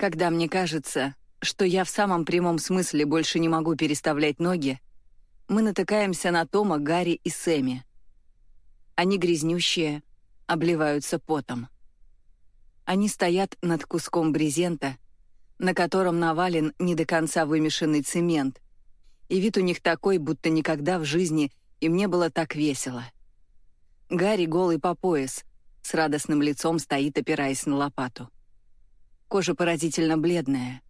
Когда мне кажется, что я в самом прямом смысле больше не могу переставлять ноги, мы натыкаемся на Тома, Гарри и Сэмми. Они грязнющие, обливаются потом. Они стоят над куском брезента, на котором навален не до конца вымешанный цемент, и вид у них такой, будто никогда в жизни им не было так весело. Гарри голый по пояс, с радостным лицом стоит, опираясь на лопату. Кожа поразительно бледная.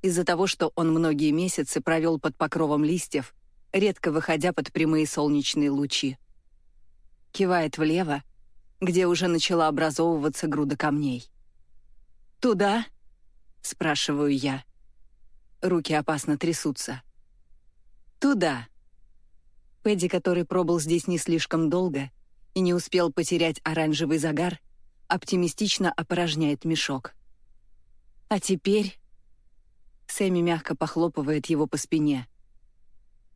Из-за того, что он многие месяцы провел под покровом листьев, редко выходя под прямые солнечные лучи. Кивает влево, где уже начала образовываться груда камней. «Туда?» — спрашиваю я. Руки опасно трясутся. «Туда». Пэдди, который пробыл здесь не слишком долго и не успел потерять оранжевый загар, оптимистично опорожняет мешок. А теперь... Сэмми мягко похлопывает его по спине.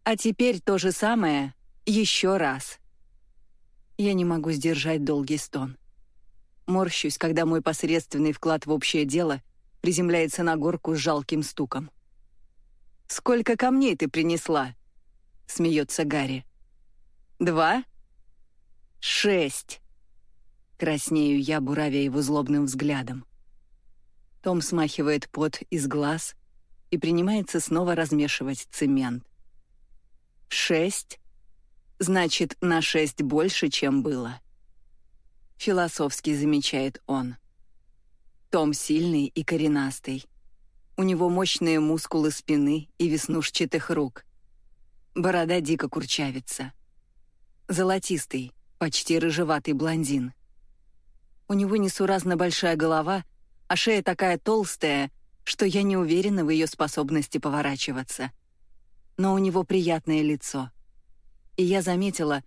А теперь то же самое еще раз. Я не могу сдержать долгий стон. Морщусь, когда мой посредственный вклад в общее дело приземляется на горку с жалким стуком. «Сколько камней ты принесла?» — смеется Гарри. «Два?» «Шесть!» Краснею я, буравя его злобным взглядом. Том смахивает пот из глаз и принимается снова размешивать цемент. Шесть? Значит, на шесть больше, чем было. Философски замечает он. Том сильный и коренастый. У него мощные мускулы спины и веснушчатых рук. Борода дико курчавится. Золотистый, почти рыжеватый блондин. У него несуразно большая голова а шея такая толстая, что я не уверена в ее способности поворачиваться. Но у него приятное лицо. И я заметила,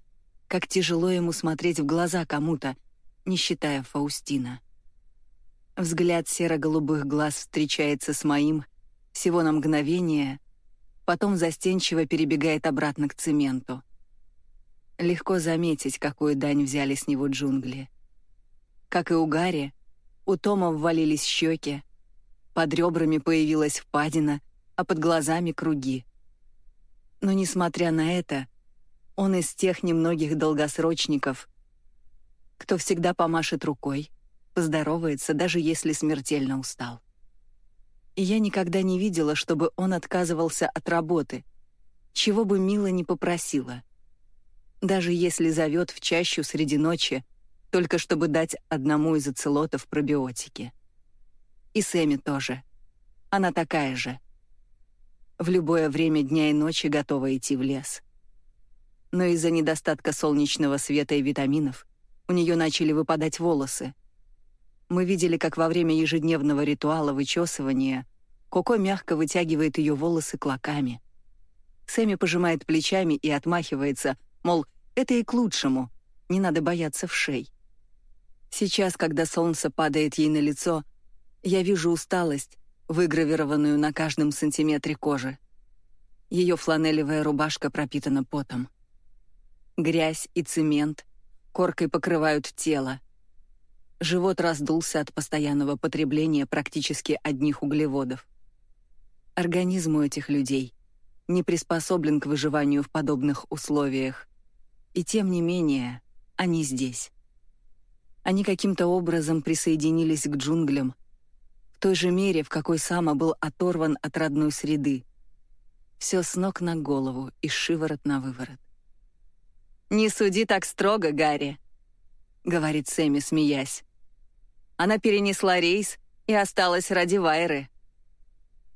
как тяжело ему смотреть в глаза кому-то, не считая Фаустина. Взгляд серо-голубых глаз встречается с моим всего на мгновение, потом застенчиво перебегает обратно к цементу. Легко заметить, какую дань взяли с него джунгли. Как и у Гарри, у Тома ввалились щеки, под ребрами появилась впадина, а под глазами круги. Но, несмотря на это, он из тех немногих долгосрочников, кто всегда помашет рукой, поздоровается, даже если смертельно устал. И я никогда не видела, чтобы он отказывался от работы, чего бы Мила не попросила. Даже если зовет в чащу среди ночи — только чтобы дать одному из оцелотов пробиотики. И Сэмми тоже. Она такая же. В любое время дня и ночи готова идти в лес. Но из-за недостатка солнечного света и витаминов у нее начали выпадать волосы. Мы видели, как во время ежедневного ритуала вычесывания Коко мягко вытягивает ее волосы клоками. Сэмми пожимает плечами и отмахивается, мол, это и к лучшему, не надо бояться вшей. Сейчас, когда солнце падает ей на лицо, я вижу усталость, выгравированную на каждом сантиметре кожи. Ее фланелевая рубашка пропитана потом. Грязь и цемент коркой покрывают тело. Живот раздулся от постоянного потребления практически одних углеводов. Организм у этих людей не приспособлен к выживанию в подобных условиях. И тем не менее, они здесь. Они каким-то образом присоединились к джунглям, в той же мере, в какой Сама был оторван от родной среды. Все с ног на голову и шиворот на выворот. «Не суди так строго, Гарри», — говорит Сэмми, смеясь. Она перенесла рейс и осталась ради Вайры.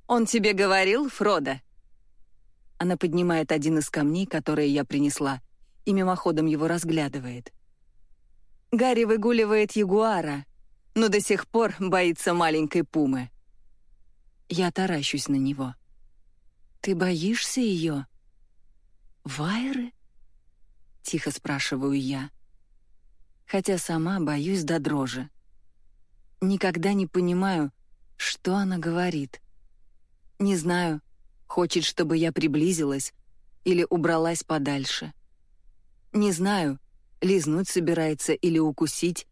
«Он тебе говорил, Фродо?» Она поднимает один из камней, которые я принесла, и мимоходом его разглядывает. Гарри выгуливает ягуара, но до сих пор боится маленькой пумы. Я таращусь на него. «Ты боишься ее?» «Вайры?» — тихо спрашиваю я. Хотя сама боюсь до дрожи. Никогда не понимаю, что она говорит. Не знаю, хочет, чтобы я приблизилась или убралась подальше. Не знаю, лизнуть собирается или укусить,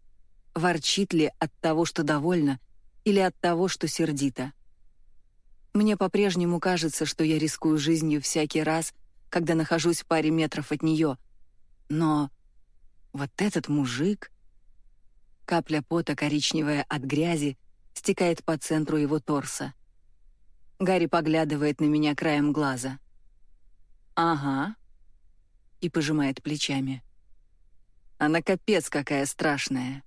ворчит ли от того, что довольна, или от того, что сердито. Мне по-прежнему кажется, что я рискую жизнью всякий раз, когда нахожусь в паре метров от нее. Но вот этот мужик... Капля пота, коричневая от грязи, стекает по центру его торса. Гарри поглядывает на меня краем глаза. «Ага», и пожимает плечами. «Она капец какая страшная!»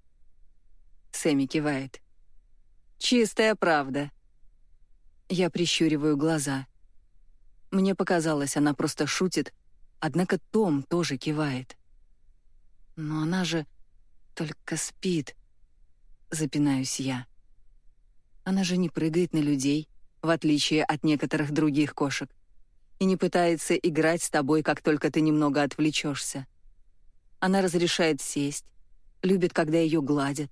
Сэмми кивает. «Чистая правда». Я прищуриваю глаза. Мне показалось, она просто шутит, однако Том тоже кивает. «Но она же только спит», — запинаюсь я. Она же не прыгает на людей, в отличие от некоторых других кошек, и не пытается играть с тобой, как только ты немного отвлечешься. Она разрешает сесть, любит, когда ее гладят.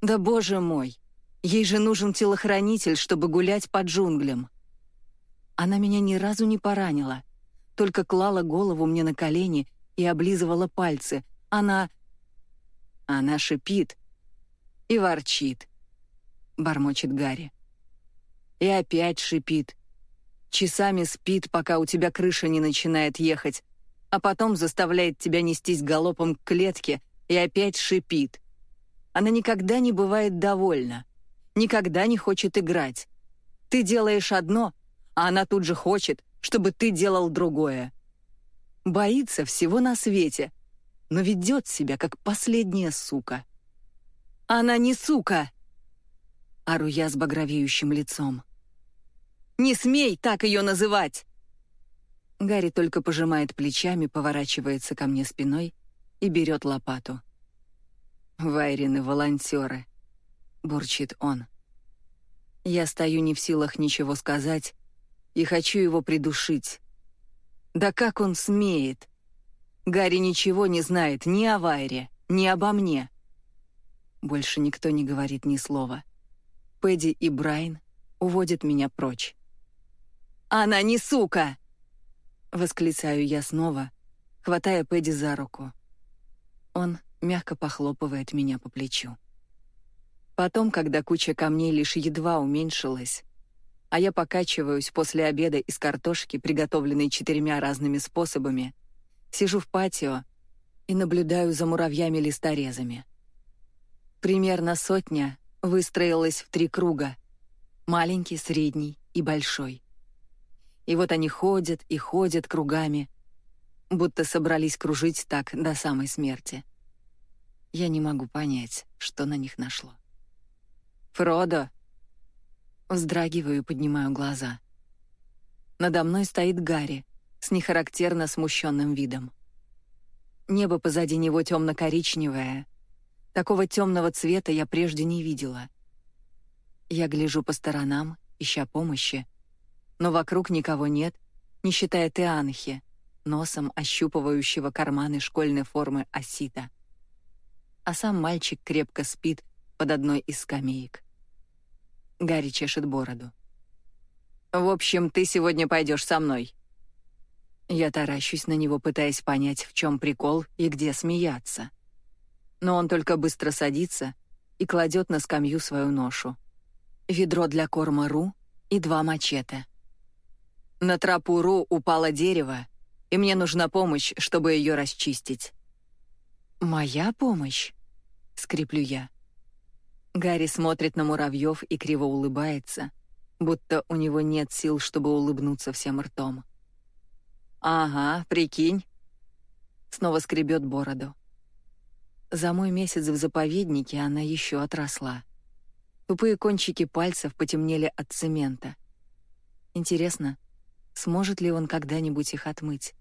Да боже мой, ей же нужен телохранитель, чтобы гулять по джунглям. Она меня ни разу не поранила, только клала голову мне на колени и облизывала пальцы. Она... Она шипит и ворчит, бормочет Гарри. И опять шипит. Часами спит, пока у тебя крыша не начинает ехать, а потом заставляет тебя нестись галопом к клетке и опять шипит. Она никогда не бывает довольна, никогда не хочет играть. Ты делаешь одно, а она тут же хочет, чтобы ты делал другое. Боится всего на свете, но ведет себя как последняя сука. «Она не сука!» Ору я с багровеющим лицом. «Не смей так ее называть!» Гарри только пожимает плечами, поворачивается ко мне спиной и берет лопату. «Вайрины волонтеры», — бурчит он. Я стою не в силах ничего сказать и хочу его придушить. Да как он смеет? Гарри ничего не знает ни о Вайре, ни обо мне. Больше никто не говорит ни слова. Пэдди и Брайан уводят меня прочь. «Она не сука!» Восклицаю я снова, хватая Пэдди за руку. Он мягко похлопывает меня по плечу. Потом, когда куча камней лишь едва уменьшилась, а я покачиваюсь после обеда из картошки, приготовленной четырьмя разными способами, сижу в патио и наблюдаю за муравьями-листорезами. Примерно сотня выстроилась в три круга — маленький, средний и большой. И вот они ходят и ходят кругами, будто собрались кружить так до самой смерти. Я не могу понять, что на них нашло. «Фродо!» Вздрагиваю и поднимаю глаза. Надо мной стоит Гарри с нехарактерно смущенным видом. Небо позади него темно-коричневое. Такого темного цвета я прежде не видела. Я гляжу по сторонам, ища помощи, но вокруг никого нет, не считая Теанхи, носом ощупывающего карманы школьной формы осита. А сам мальчик крепко спит под одной из скамеек. Гарри чешет бороду. «В общем, ты сегодня пойдешь со мной». Я таращусь на него, пытаясь понять, в чем прикол и где смеяться. Но он только быстро садится и кладет на скамью свою ношу. Ведро для корма Ру и два мачете. На тропу Ру упало дерево, и мне нужна помощь, чтобы ее расчистить. «Моя помощь?» — скреплю я. Гарри смотрит на муравьев и криво улыбается, будто у него нет сил, чтобы улыбнуться всем ртом. «Ага, прикинь». Снова скребет бороду. За мой месяц в заповеднике она еще отросла. Тупые кончики пальцев потемнели от цемента. Интересно, Сможет ли он когда-нибудь их отмыть?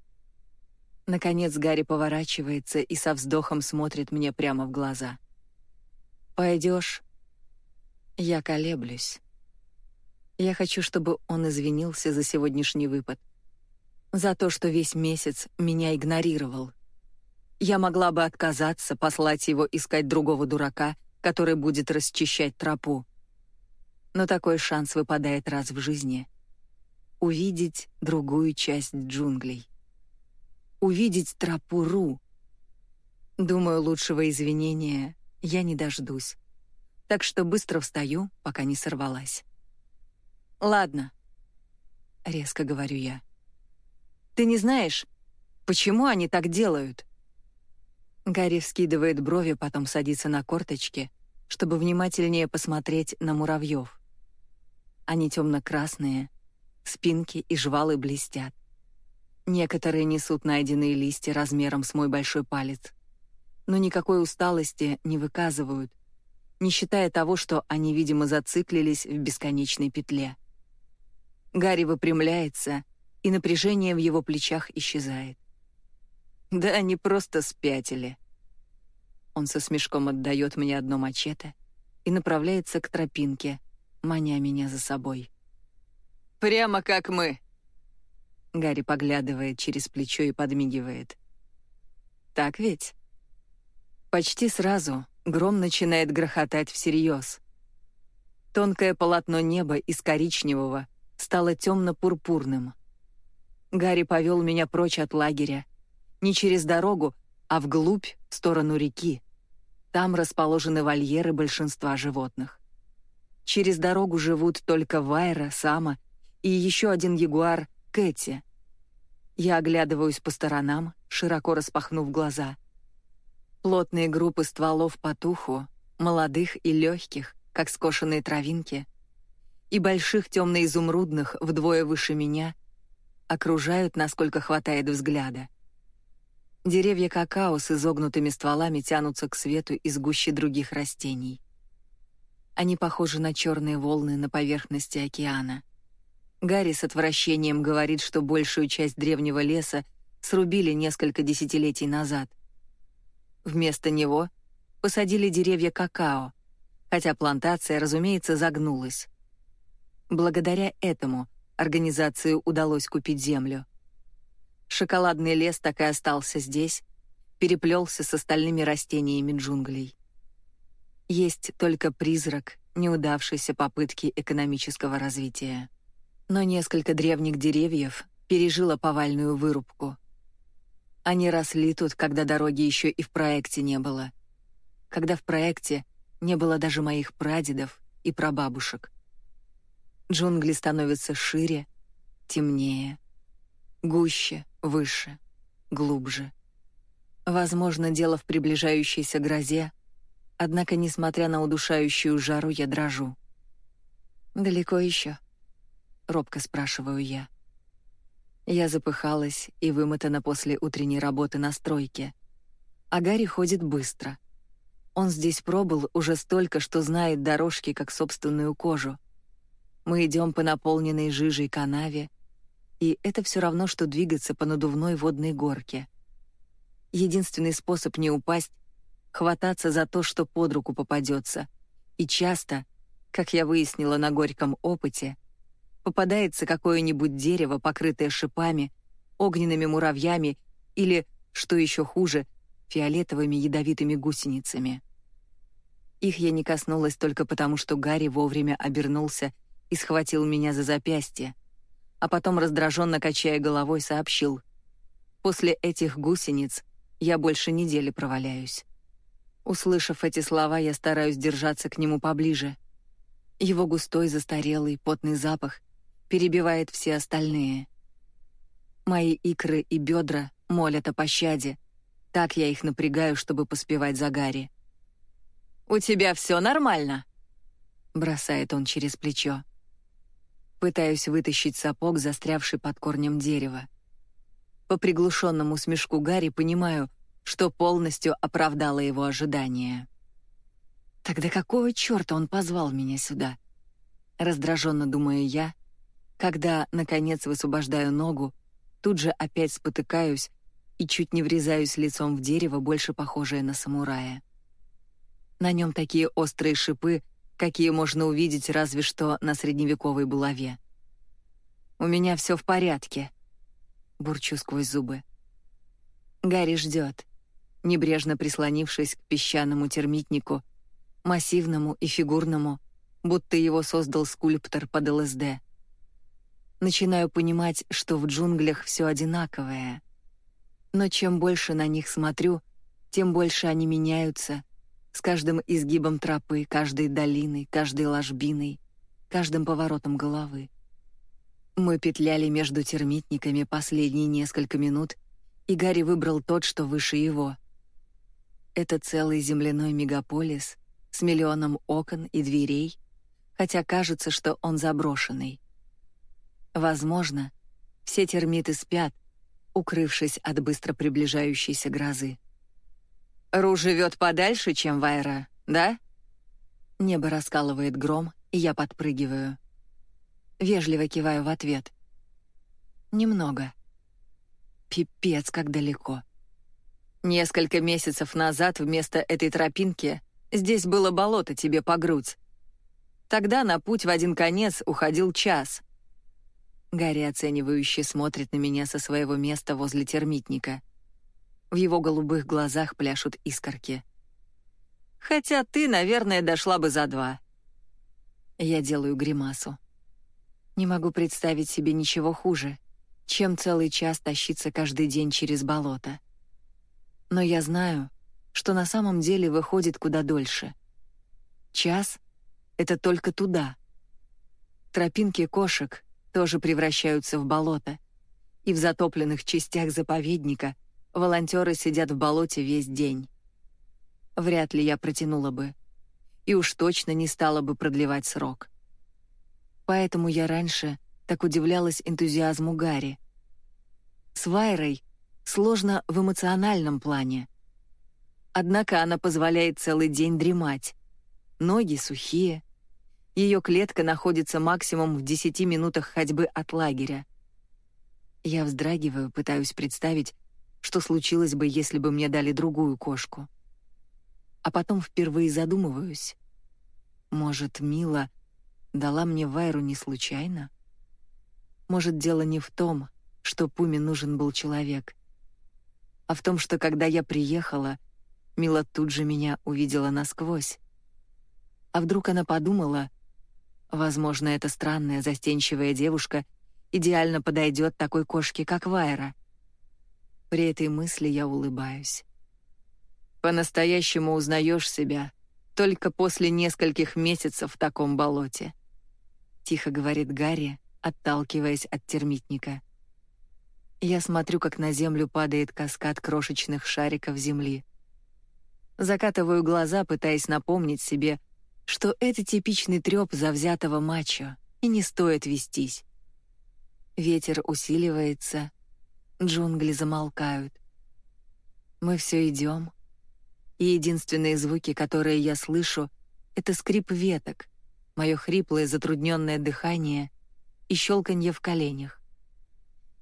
Наконец Гарри поворачивается и со вздохом смотрит мне прямо в глаза. «Пойдешь?» Я колеблюсь. Я хочу, чтобы он извинился за сегодняшний выпад. За то, что весь месяц меня игнорировал. Я могла бы отказаться, послать его искать другого дурака, который будет расчищать тропу. Но такой шанс выпадает раз в жизни — увидеть другую часть джунглей. Увидеть тропу Ру. Думаю, лучшего извинения я не дождусь. Так что быстро встаю, пока не сорвалась. Ладно, резко говорю я. «Ты не знаешь, почему они так делают?» Гарри вскидывает брови, потом садится на корточки, чтобы внимательнее посмотреть на муравьев. Они темно-красные, спинки и жвалы блестят. Некоторые несут найденные листья размером с мой большой палец, но никакой усталости не выказывают, не считая того, что они, видимо, зациклились в бесконечной петле. Гарри выпрямляется, и напряжение в его плечах исчезает. Да они просто спятили. Он со смешком отдает мне одно мачете и направляется к тропинке, маня меня за собой. «Прямо как мы!» Гарри поглядывает через плечо и подмигивает. «Так ведь?» Почти сразу гром начинает грохотать всерьез. Тонкое полотно неба из коричневого стало темно-пурпурным. Гарри повел меня прочь от лагеря, не через дорогу, а вглубь, в сторону реки. Там расположены вольеры большинства животных. Через дорогу живут только Вайра, Сама и еще один ягуар Кэти. Я оглядываюсь по сторонам, широко распахнув глаза. Плотные группы стволов потуху, молодых и легких, как скошенные травинки, и больших темно-изумрудных вдвое выше меня, окружают, насколько хватает взгляда. Деревья какао с изогнутыми стволами тянутся к свету из гуще других растений. Они похожи на черные волны на поверхности океана. Гарри с отвращением говорит, что большую часть древнего леса срубили несколько десятилетий назад. Вместо него посадили деревья какао, хотя плантация, разумеется, загнулась. Благодаря этому организации удалось купить землю. Шоколадный лес так и остался здесь, переплелся с остальными растениями джунглей. Есть только призрак неудавшейся попытки экономического развития но несколько древних деревьев пережило повальную вырубку. Они росли тут, когда дороги еще и в проекте не было. Когда в проекте не было даже моих прадедов и прабабушек. Джунгли становятся шире, темнее, гуще, выше, глубже. Возможно, дело в приближающейся грозе, однако, несмотря на удушающую жару, я дрожу. Далеко еще. — робко спрашиваю я. Я запыхалась и вымотана после утренней работы на стройке. А Гарри ходит быстро. Он здесь пробыл уже столько, что знает дорожки как собственную кожу. Мы идем по наполненной жижей канаве, и это все равно, что двигаться по надувной водной горке. Единственный способ не упасть — хвататься за то, что под руку попадется. И часто, как я выяснила на горьком опыте, попадается какое-нибудь дерево, покрытое шипами, огненными муравьями или, что еще хуже, фиолетовыми ядовитыми гусеницами. Их я не коснулась только потому, что Гарри вовремя обернулся и схватил меня за запястье, а потом, раздраженно качая головой, сообщил. «После этих гусениц я больше недели проваляюсь». Услышав эти слова, я стараюсь держаться к нему поближе. Его густой, застарелый, потный запах перебивает все остальные. Мои икры и бедра молят о пощаде. Так я их напрягаю, чтобы поспевать за Гарри. «У тебя все нормально?» Бросает он через плечо. Пытаюсь вытащить сапог, застрявший под корнем дерева. По приглушенному смешку Гарри понимаю, что полностью оправдала его ожидания. Тогда какого черта он позвал меня сюда? Раздраженно думаю я, когда, наконец, высвобождаю ногу, тут же опять спотыкаюсь и чуть не врезаюсь лицом в дерево, больше похожее на самурая. На нем такие острые шипы, какие можно увидеть разве что на средневековой булаве. «У меня все в порядке», — бурчу сквозь зубы. Гарри ждет, небрежно прислонившись к песчаному термитнику, массивному и фигурному, будто его создал скульптор под ЛСД. Начинаю понимать, что в джунглях все одинаковое. Но чем больше на них смотрю, тем больше они меняются, с каждым изгибом тропы, каждой долиной, каждой ложбиной, каждым поворотом головы. Мы петляли между термитниками последние несколько минут, и Гарри выбрал тот, что выше его. Это целый земляной мегаполис с миллионом окон и дверей, хотя кажется, что он заброшенный. Возможно, все термиты спят, укрывшись от быстро приближающейся грозы. «Ру живет подальше, чем Вайра, да?» Небо раскалывает гром, и я подпрыгиваю. Вежливо киваю в ответ. «Немного». Пипец, как далеко. Несколько месяцев назад вместо этой тропинки здесь было болото тебе по грудь. Тогда на путь в один конец уходил час. Гарри оценивающе смотрит на меня со своего места возле термитника. В его голубых глазах пляшут искорки. «Хотя ты, наверное, дошла бы за два». Я делаю гримасу. Не могу представить себе ничего хуже, чем целый час тащиться каждый день через болото. Но я знаю, что на самом деле выходит куда дольше. Час — это только туда. Тропинки кошек тоже превращаются в болото, и в затопленных частях заповедника волонтеры сидят в болоте весь день. Вряд ли я протянула бы, и уж точно не стала бы продлевать срок. Поэтому я раньше так удивлялась энтузиазму Гарри. С Вайрой сложно в эмоциональном плане. Однако она позволяет целый день дремать. Ноги сухие. Ее клетка находится максимум в 10 минутах ходьбы от лагеря. Я вздрагиваю, пытаюсь представить, что случилось бы, если бы мне дали другую кошку. А потом впервые задумываюсь. Может, Мила дала мне Вайру не случайно? Может, дело не в том, что Пуме нужен был человек, а в том, что когда я приехала, Мила тут же меня увидела насквозь. А вдруг она подумала, возможно, эта странная застенчивая девушка идеально подойдет такой кошке, как Вайра. При этой мысли я улыбаюсь. По-настоящему узнаешь себя только после нескольких месяцев в таком болоте. Тихо говорит Гарри, отталкиваясь от термитника. Я смотрю, как на землю падает каскад крошечных шариков земли. Закатываю глаза, пытаясь напомнить себе, что это типичный трёп завзятого мачо, и не стоит вестись. Ветер усиливается, джунгли замолкают. Мы все идем, и единственные звуки, которые я слышу, это скрип веток, мое хриплое затрудненное дыхание и щелканье в коленях.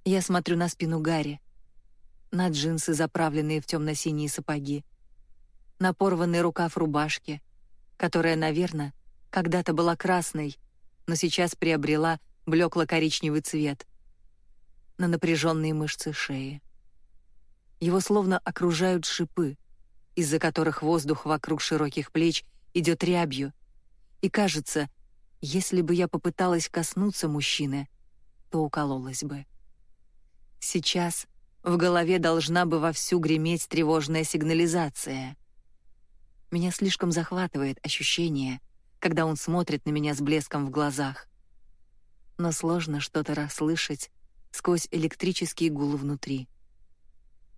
Я смотрю на спину Гарри, на джинсы, заправленные в темно-синие сапоги, на порванный рукав рубашки, которая, наверное, когда-то была красной, но сейчас приобрела блекло-коричневый цвет, на напряженные мышцы шеи. Его словно окружают шипы, из-за которых воздух вокруг широких плеч идет рябью, и кажется, если бы я попыталась коснуться мужчины, то укололась бы. Сейчас в голове должна бы вовсю греметь тревожная сигнализация. Меня слишком захватывает ощущение, когда он смотрит на меня с блеском в глазах. Но сложно что-то расслышать сквозь электрический гул внутри.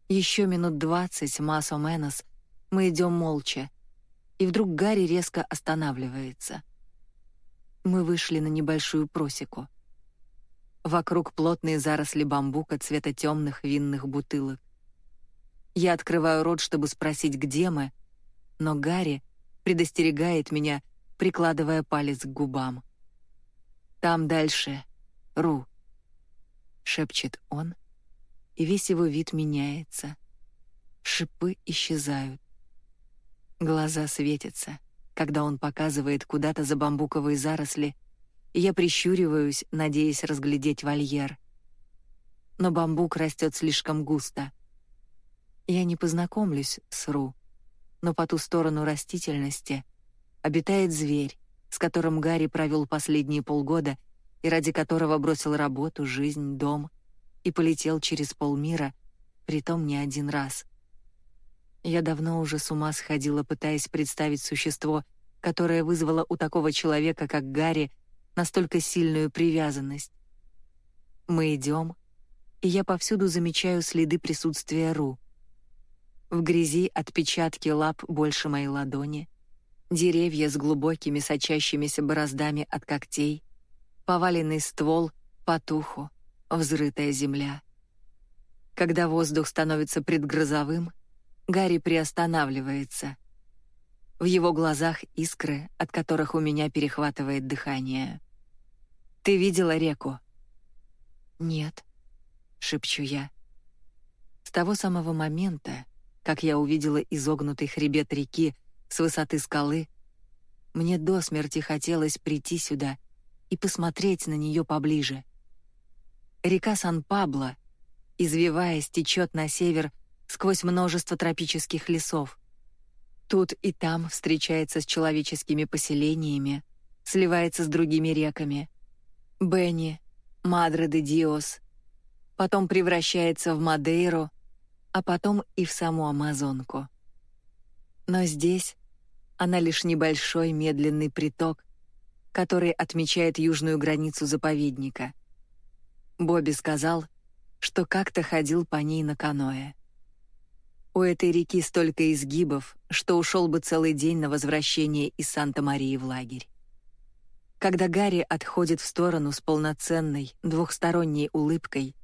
Еще минут двадцать Масо Менос мы идем молча, и вдруг Гарри резко останавливается. Мы вышли на небольшую просеку. Вокруг плотные заросли бамбука цвета темных винных бутылок. Я открываю рот, чтобы спросить, где мы, но Гарри предостерегает меня, прикладывая палец к губам. «Там дальше, Ру», — шепчет он, и весь его вид меняется. Шипы исчезают. Глаза светятся, когда он показывает куда-то за бамбуковые заросли — я прищуриваюсь, надеясь разглядеть вольер. Но бамбук растет слишком густо. Я не познакомлюсь с Ру, но по ту сторону растительности обитает зверь, с которым Гарри провел последние полгода и ради которого бросил работу, жизнь, дом и полетел через полмира, притом не один раз. Я давно уже с ума сходила, пытаясь представить существо, которое вызвало у такого человека, как Гарри, настолько сильную привязанность. Мы идем, и я повсюду замечаю следы присутствия Ру. В грязи отпечатки лап больше моей ладони, деревья с глубокими сочащимися бороздами от когтей, поваленный ствол, потуху, взрытая земля. Когда воздух становится предгрозовым, Гарри приостанавливается. В его глазах искры, от которых у меня перехватывает дыхание. «Ты видела реку?» «Нет», — шепчу я. С того самого момента, как я увидела изогнутый хребет реки с высоты скалы, мне до смерти хотелось прийти сюда и посмотреть на нее поближе. Река Сан-Пабло, извиваясь, течет на север сквозь множество тропических лесов. Тут и там встречается с человеческими поселениями, сливается с другими реками. Бенни, Мадре де Диос, потом превращается в Мадейру, а потом и в саму Амазонку. Но здесь она лишь небольшой медленный приток, который отмечает южную границу заповедника. Бобби сказал, что как-то ходил по ней на каноэ. У этой реки столько изгибов, что ушел бы целый день на возвращение из Санта-Марии в лагерь. Когда Гарри отходит в сторону с полноценной, двухсторонней улыбкой,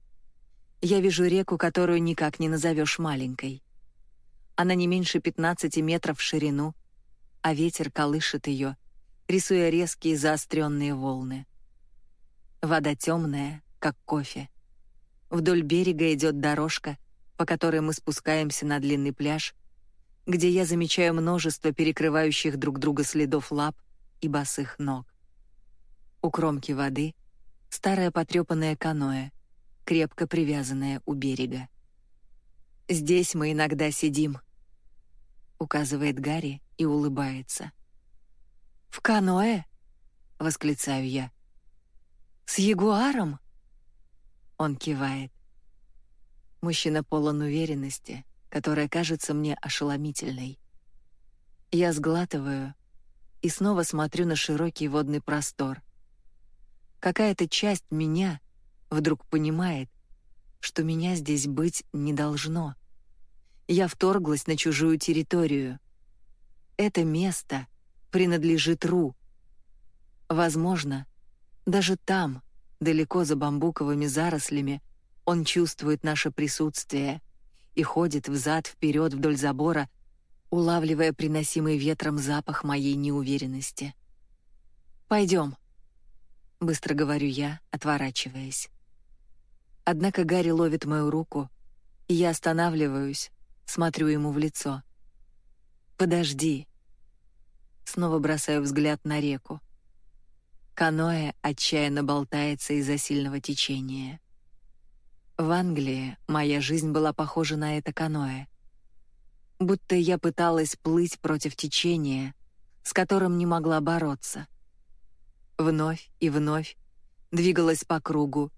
я вижу реку, которую никак не назовешь маленькой. Она не меньше 15 метров в ширину, а ветер колышет ее, рисуя резкие заостренные волны. Вода темная, как кофе. Вдоль берега идет дорожка, по которой мы спускаемся на длинный пляж, где я замечаю множество перекрывающих друг друга следов лап и босых ног. У кромки воды старое потрепанное каноэ — крепко привязанная у берега. «Здесь мы иногда сидим», — указывает Гарри и улыбается. «В каноэ?» — восклицаю я. «С ягуаром?» Он кивает. Мужчина полон уверенности, которая кажется мне ошеломительной. Я сглатываю и снова смотрю на широкий водный простор. Какая-то часть меня вдруг понимает, что меня здесь быть не должно. Я вторглась на чужую территорию. Это место принадлежит Ру. Возможно, даже там, далеко за бамбуковыми зарослями, он чувствует наше присутствие и ходит взад-вперед вдоль забора, улавливая приносимый ветром запах моей неуверенности. «Пойдем», — быстро говорю я, отворачиваясь. Однако Гарри ловит мою руку, и я останавливаюсь, смотрю ему в лицо. «Подожди». Снова бросаю взгляд на реку. Каноэ отчаянно болтается из-за сильного течения. В Англии моя жизнь была похожа на это каноэ. Будто я пыталась плыть против течения, с которым не могла бороться. Вновь и вновь двигалась по кругу,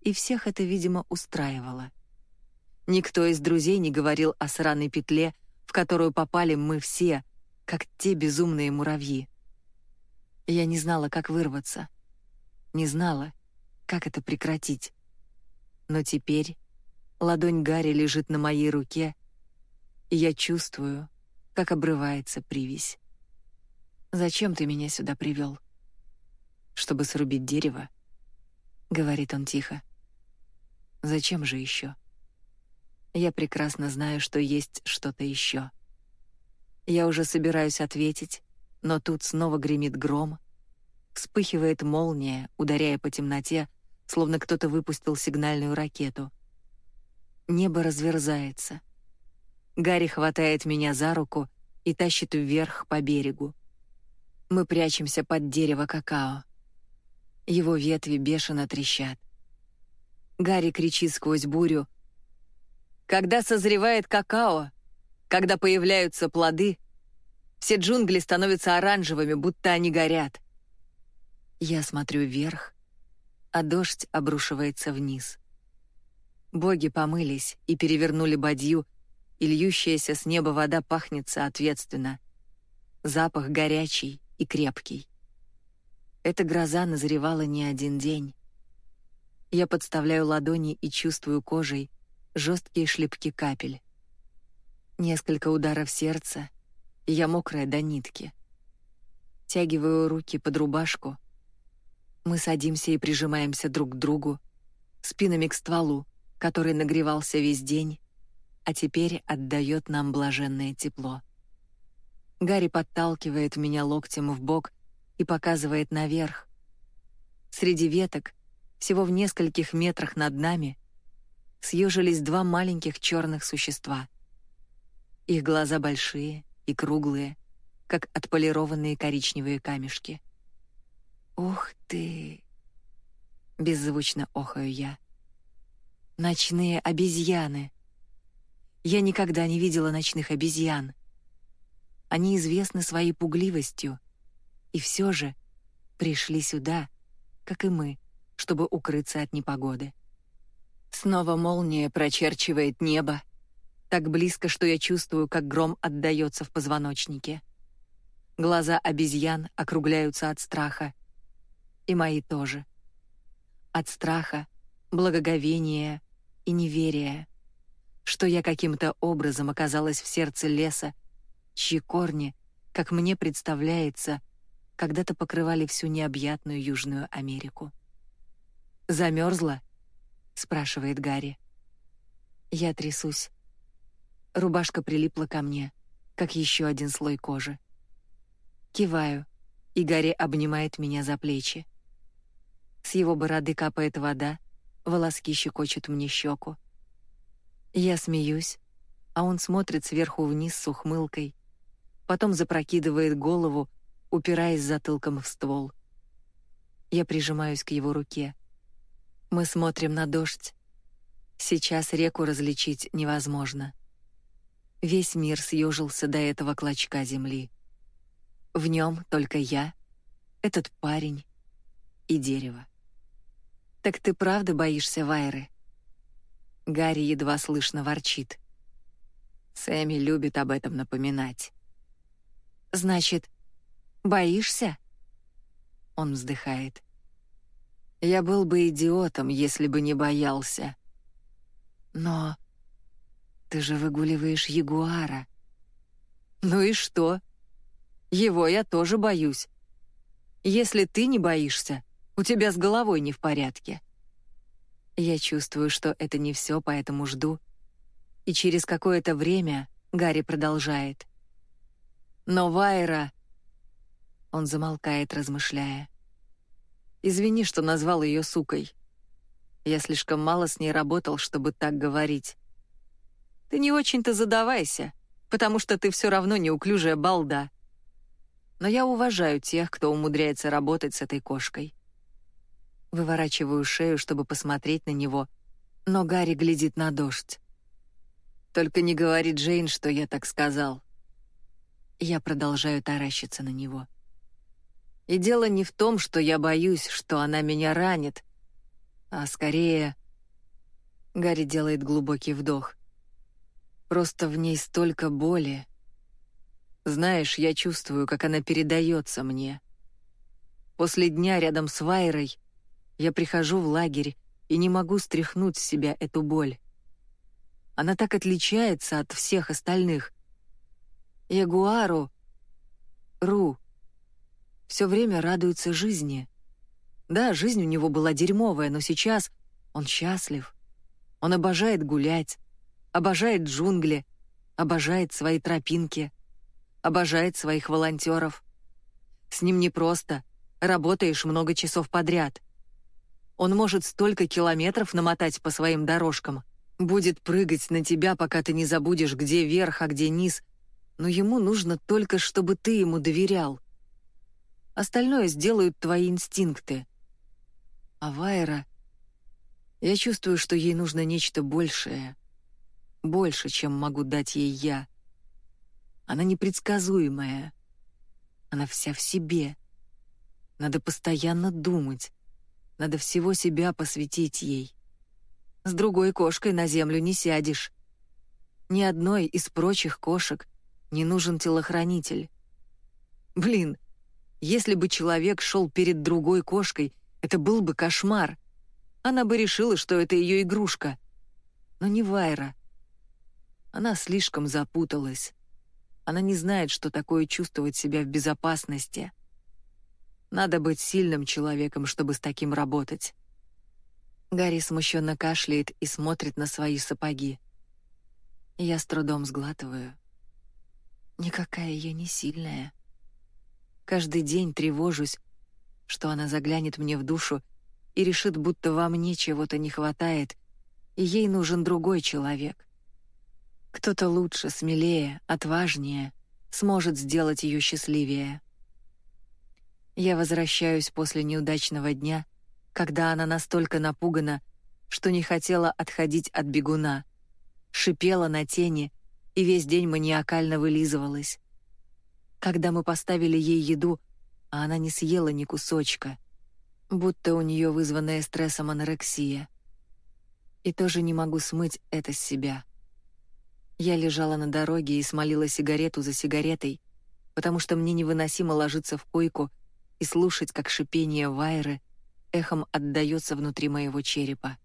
и всех это, видимо, устраивало. Никто из друзей не говорил о сраной петле, в которую попали мы все, как те безумные муравьи. Я не знала, как вырваться. Не знала, как это прекратить. Но теперь ладонь Гарри лежит на моей руке, и я чувствую, как обрывается привязь. «Зачем ты меня сюда привел?» «Чтобы срубить дерево?» — говорит он тихо. Зачем же еще? Я прекрасно знаю, что есть что-то еще. Я уже собираюсь ответить, но тут снова гремит гром, вспыхивает молния, ударяя по темноте, словно кто-то выпустил сигнальную ракету. Небо разверзается. Гарри хватает меня за руку и тащит вверх по берегу. Мы прячемся под дерево какао. Его ветви бешено трещат. Гарри кричит сквозь бурю. Когда созревает какао, когда появляются плоды, все джунгли становятся оранжевыми, будто они горят. Я смотрю вверх, а дождь обрушивается вниз. Боги помылись и перевернули бадью, и льющаяся с неба вода пахнет соответственно. Запах горячий и крепкий. Эта гроза назревала не один день. Я подставляю ладони и чувствую кожей жесткие шлепки капель. Несколько ударов сердца, и я мокрая до нитки. Тягиваю руки под рубашку. Мы садимся и прижимаемся друг к другу, спинами к стволу, который нагревался весь день, а теперь отдает нам блаженное тепло. Гарри подталкивает меня локтем в бок и показывает наверх. Среди веток, всего в нескольких метрах над нами, съежились два маленьких черных существа. Их глаза большие и круглые, как отполированные коричневые камешки. «Ух ты!» — беззвучно охаю я. «Ночные обезьяны!» Я никогда не видела ночных обезьян. Они известны своей пугливостью, и все же пришли сюда, как и мы, чтобы укрыться от непогоды. Снова молния прочерчивает небо, так близко, что я чувствую, как гром отдаётся в позвоночнике. Глаза обезьян округляются от страха, и мои тоже. От страха, благоговения и неверия, что я каким-то образом оказалась в сердце леса, чьи корни, как мне представляется, когда-то покрывали всю необъятную Южную Америку. Замерзла? спрашивает Гарри. Я трясусь. Рубашка прилипла ко мне, как еще один слой кожи. Киваю, и Гарри обнимает меня за плечи. С его бороды капает вода, волоски щекочут мне щеку. Я смеюсь, а он смотрит сверху вниз с ухмылкой, потом запрокидывает голову, упираясь затылком в ствол. Я прижимаюсь к его руке. Мы смотрим на дождь. Сейчас реку различить невозможно. Весь мир съежился до этого клочка земли. В нем только я, этот парень и дерево. Так ты правда боишься Вайры? Гарри едва слышно ворчит. Сэмми любит об этом напоминать. Значит, боишься? Он вздыхает. Я был бы идиотом, если бы не боялся. Но ты же выгуливаешь ягуара. Ну и что? Его я тоже боюсь. Если ты не боишься, у тебя с головой не в порядке. Я чувствую, что это не все, поэтому жду. И через какое-то время Гарри продолжает. Но Вайра... Он замолкает, размышляя. Извини, что назвал ее сукой. Я слишком мало с ней работал, чтобы так говорить. Ты не очень-то задавайся, потому что ты все равно неуклюжая балда. Но я уважаю тех, кто умудряется работать с этой кошкой. Выворачиваю шею, чтобы посмотреть на него, но Гарри глядит на дождь. Только не говори Джейн, что я так сказал. Я продолжаю таращиться на него. И дело не в том, что я боюсь, что она меня ранит, а скорее... Гарри делает глубокий вдох. Просто в ней столько боли. Знаешь, я чувствую, как она передается мне. После дня рядом с Вайрой я прихожу в лагерь и не могу стряхнуть с себя эту боль. Она так отличается от всех остальных. Ягуару, Ру, все время радуется жизни. Да, жизнь у него была дерьмовая, но сейчас он счастлив. Он обожает гулять, обожает джунгли, обожает свои тропинки, обожает своих волонтеров. С ним не просто, работаешь много часов подряд. Он может столько километров намотать по своим дорожкам, будет прыгать на тебя, пока ты не забудешь, где верх, а где низ, но ему нужно только, чтобы ты ему доверял. Остальное сделают твои инстинкты. А Вайра... Я чувствую, что ей нужно нечто большее. Больше, чем могу дать ей я. Она непредсказуемая. Она вся в себе. Надо постоянно думать. Надо всего себя посвятить ей. С другой кошкой на землю не сядешь. Ни одной из прочих кошек не нужен телохранитель. Блин, если бы человек шел перед другой кошкой, это был бы кошмар. Она бы решила, что это ее игрушка. Но не Вайра. Она слишком запуталась. Она не знает, что такое чувствовать себя в безопасности. Надо быть сильным человеком, чтобы с таким работать. Гарри смущенно кашляет и смотрит на свои сапоги. Я с трудом сглатываю. Никакая я не сильная. Каждый день тревожусь, что она заглянет мне в душу и решит, будто во мне чего-то не хватает, и ей нужен другой человек. Кто-то лучше, смелее, отважнее сможет сделать ее счастливее. Я возвращаюсь после неудачного дня, когда она настолько напугана, что не хотела отходить от бегуна, шипела на тени и весь день маниакально вылизывалась. Когда мы поставили ей еду, а она не съела ни кусочка, будто у нее вызванная стрессом анорексия. И тоже не могу смыть это с себя. Я лежала на дороге и смолила сигарету за сигаретой, потому что мне невыносимо ложиться в койку и слушать, как шипение Вайры эхом отдаётся внутри моего черепа.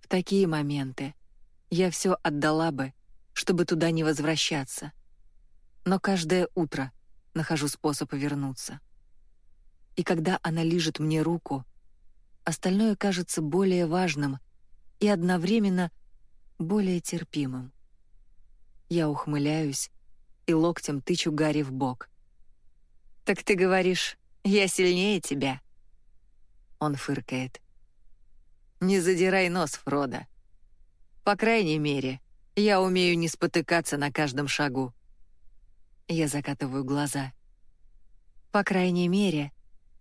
В такие моменты я всё отдала бы, чтобы туда не возвращаться. Но каждое утро нахожу способ вернуться. И когда она лижет мне руку, остальное кажется более важным и одновременно более терпимым. Я ухмыляюсь и локтем тычу Гарри в бок. «Так ты говоришь, я сильнее тебя?» Он фыркает. «Не задирай нос, Фродо. По крайней мере, я умею не спотыкаться на каждом шагу». Я закатываю глаза. «По крайней мере,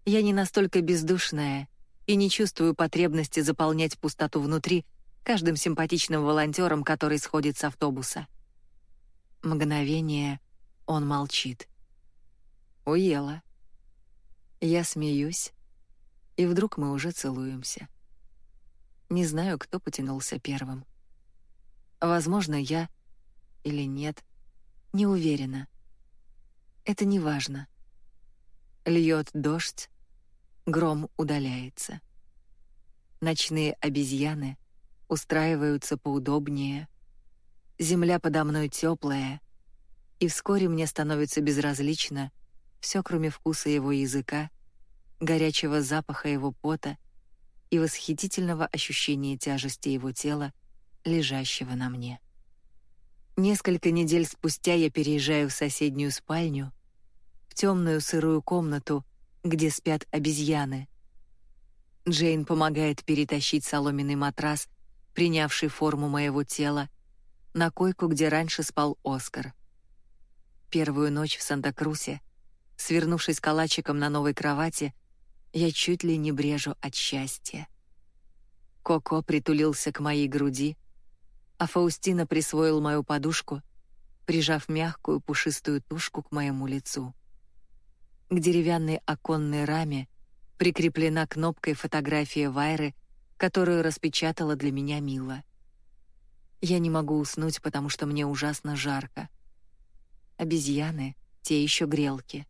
я не настолько бездушная и не чувствую потребности заполнять пустоту внутри каждым симпатичным волонтером, который сходит с автобуса». Мгновение он молчит. Уела. Я смеюсь, и вдруг мы уже целуемся. Не знаю, кто потянулся первым. Возможно, я или нет, не уверена. Это не важно. Льет дождь, гром удаляется. Ночные обезьяны устраиваются поудобнее. Земля подо мной теплая, и вскоре мне становится безразлично — все кроме вкуса его языка, горячего запаха его пота и восхитительного ощущения тяжести его тела, лежащего на мне. Несколько недель спустя я переезжаю в соседнюю спальню, в темную сырую комнату, где спят обезьяны. Джейн помогает перетащить соломенный матрас, принявший форму моего тела, на койку, где раньше спал Оскар. Первую ночь в Санта-Крусе Свернувшись калачиком на новой кровати, я чуть ли не брежу от счастья. Коко притулился к моей груди, а Фаустина присвоил мою подушку, прижав мягкую пушистую тушку к моему лицу. К деревянной оконной раме прикреплена кнопкой фотография Вайры, которую распечатала для меня Мила. Я не могу уснуть, потому что мне ужасно жарко. Обезьяны — те еще грелки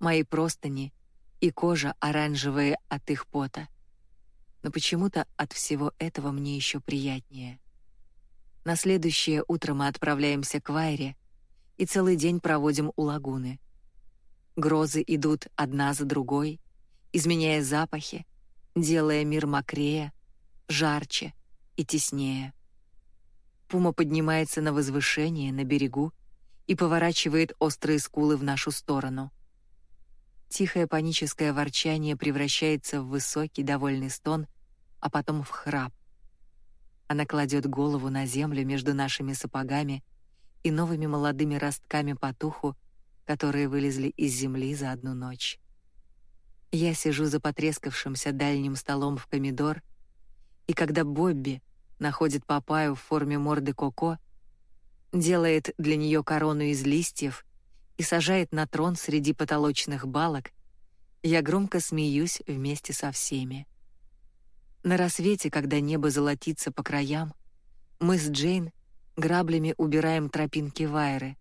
мои простыни и кожа оранжевые от их пота. Но почему-то от всего этого мне еще приятнее. На следующее утро мы отправляемся к Вайре и целый день проводим у лагуны. Грозы идут одна за другой, изменяя запахи, делая мир мокрее, жарче и теснее. Пума поднимается на возвышение на берегу и поворачивает острые скулы в нашу сторону. Тихое паническое ворчание превращается в высокий довольный стон, а потом в храп. Она кладет голову на землю между нашими сапогами и новыми молодыми ростками потуху, которые вылезли из земли за одну ночь. Я сижу за потрескавшимся дальним столом в комидор, и когда Бобби находит папаю в форме морды Коко, делает для нее корону из листьев и сажает на трон среди потолочных балок, я громко смеюсь вместе со всеми. На рассвете, когда небо золотится по краям, мы с Джейн граблями убираем тропинки Вайры.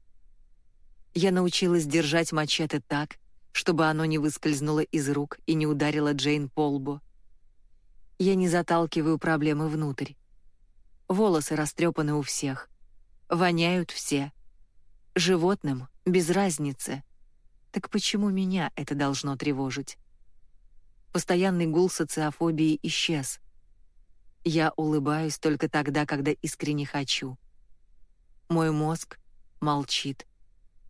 Я научилась держать мачете так, чтобы оно не выскользнуло из рук и не ударило Джейн по лбу. Я не заталкиваю проблемы внутрь. Волосы растрепаны у всех. Воняют все. Животным без разницы. Так почему меня это должно тревожить? Постоянный гул социофобии исчез. Я улыбаюсь только тогда, когда искренне хочу. Мой мозг молчит,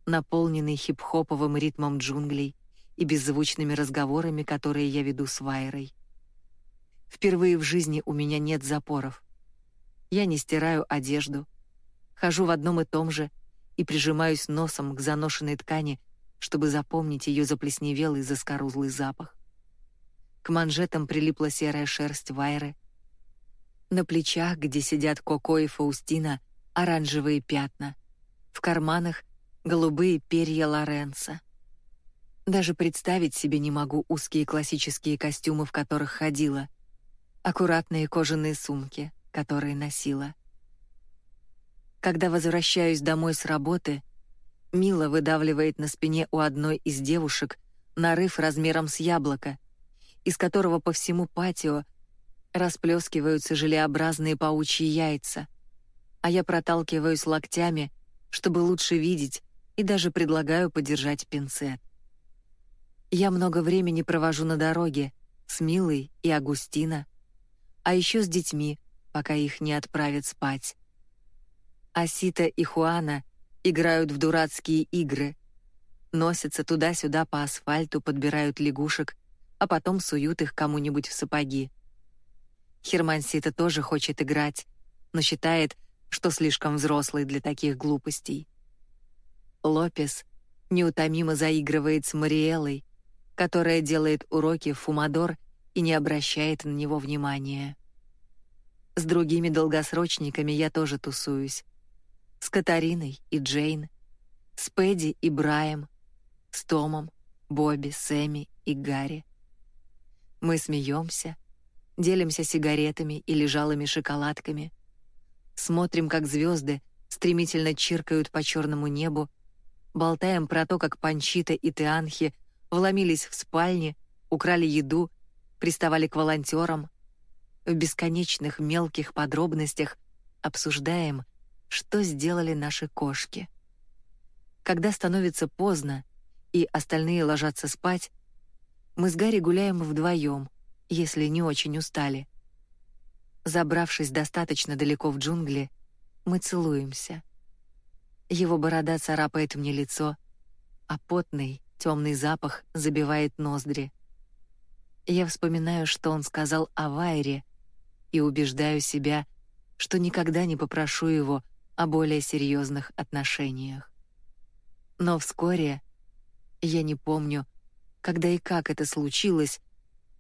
наполненный хип-хоповым ритмом джунглей и беззвучными разговорами, которые я веду с Вайрой. Впервые в жизни у меня нет запоров. Я не стираю одежду, хожу в одном и том же и прижимаюсь носом к заношенной ткани, чтобы запомнить ее заплесневелый заскорузлый запах. К манжетам прилипла серая шерсть Вайры — на плечах, где сидят Коко и Фаустина, оранжевые пятна. В карманах голубые перья Лоренца. Даже представить себе не могу узкие классические костюмы, в которых ходила, аккуратные кожаные сумки, которые носила. Когда возвращаюсь домой с работы, Мила выдавливает на спине у одной из девушек нарыв размером с яблоко, из которого по всему патио расплескиваются желеобразные паучьи яйца, а я проталкиваюсь локтями, чтобы лучше видеть, и даже предлагаю подержать пинцет. Я много времени провожу на дороге с Милой и Агустина, а еще с детьми, пока их не отправят спать. Асита и Хуана играют в дурацкие игры, носятся туда-сюда по асфальту, подбирают лягушек, а потом суют их кому-нибудь в сапоги. Хермансита тоже хочет играть, но считает, что слишком взрослый для таких глупостей. Лопес неутомимо заигрывает с Мариэлой, которая делает уроки в Фумадор и не обращает на него внимания. С другими долгосрочниками я тоже тусуюсь. С Катариной и Джейн, с Пэдди и Браем, с Томом, Бобби, Сэмми и Гарри. Мы смеемся, делимся сигаретами или жалыми шоколадками, смотрим, как звезды стремительно чиркают по черному небу, болтаем про то, как Панчита и Теанхи вломились в спальни, украли еду, приставали к волонтерам. В бесконечных мелких подробностях обсуждаем, что сделали наши кошки. Когда становится поздно и остальные ложатся спать, мы с Гарри гуляем вдвоем, если не очень устали. Забравшись достаточно далеко в джунгли, мы целуемся. Его борода царапает мне лицо, а потный, темный запах забивает ноздри. Я вспоминаю, что он сказал о Вайре, и убеждаю себя, что никогда не попрошу его о более серьезных отношениях. Но вскоре, я не помню, когда и как это случилось,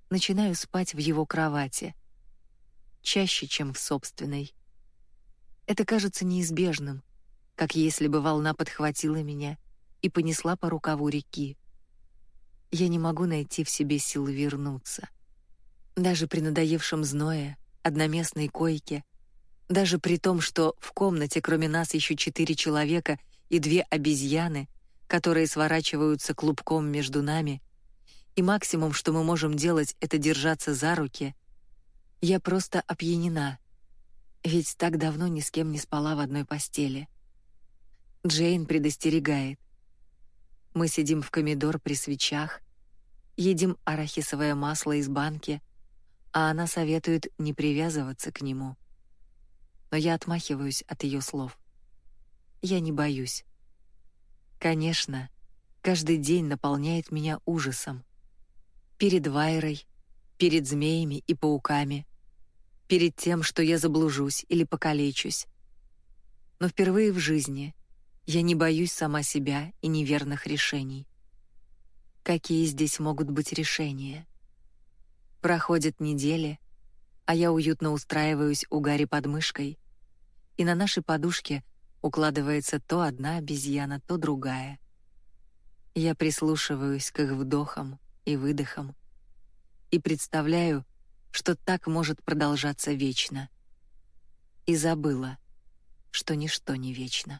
начинаю спать в его кровати. Чаще, чем в собственной. Это кажется неизбежным, как если бы волна подхватила меня и понесла по рукаву реки. Я не могу найти в себе сил вернуться. Даже при надоевшем зное, одноместной койке, даже при том, что в комнате кроме нас еще четыре человека и две обезьяны, которые сворачиваются клубком между нами, и максимум, что мы можем делать, это держаться за руки. Я просто опьянена, ведь так давно ни с кем не спала в одной постели. Джейн предостерегает. Мы сидим в комедор при свечах, едим арахисовое масло из банки, а она советует не привязываться к нему. Но я отмахиваюсь от ее слов. Я не боюсь. Конечно, каждый день наполняет меня ужасом перед Вайрой, перед змеями и пауками, перед тем, что я заблужусь или покалечусь. Но впервые в жизни я не боюсь сама себя и неверных решений. Какие здесь могут быть решения? Проходят недели, а я уютно устраиваюсь у Гарри под мышкой, и на нашей подушке укладывается то одна обезьяна, то другая. Я прислушиваюсь к их вдохам, и выдохом. И представляю, что так может продолжаться вечно. И забыла, что ничто не вечно.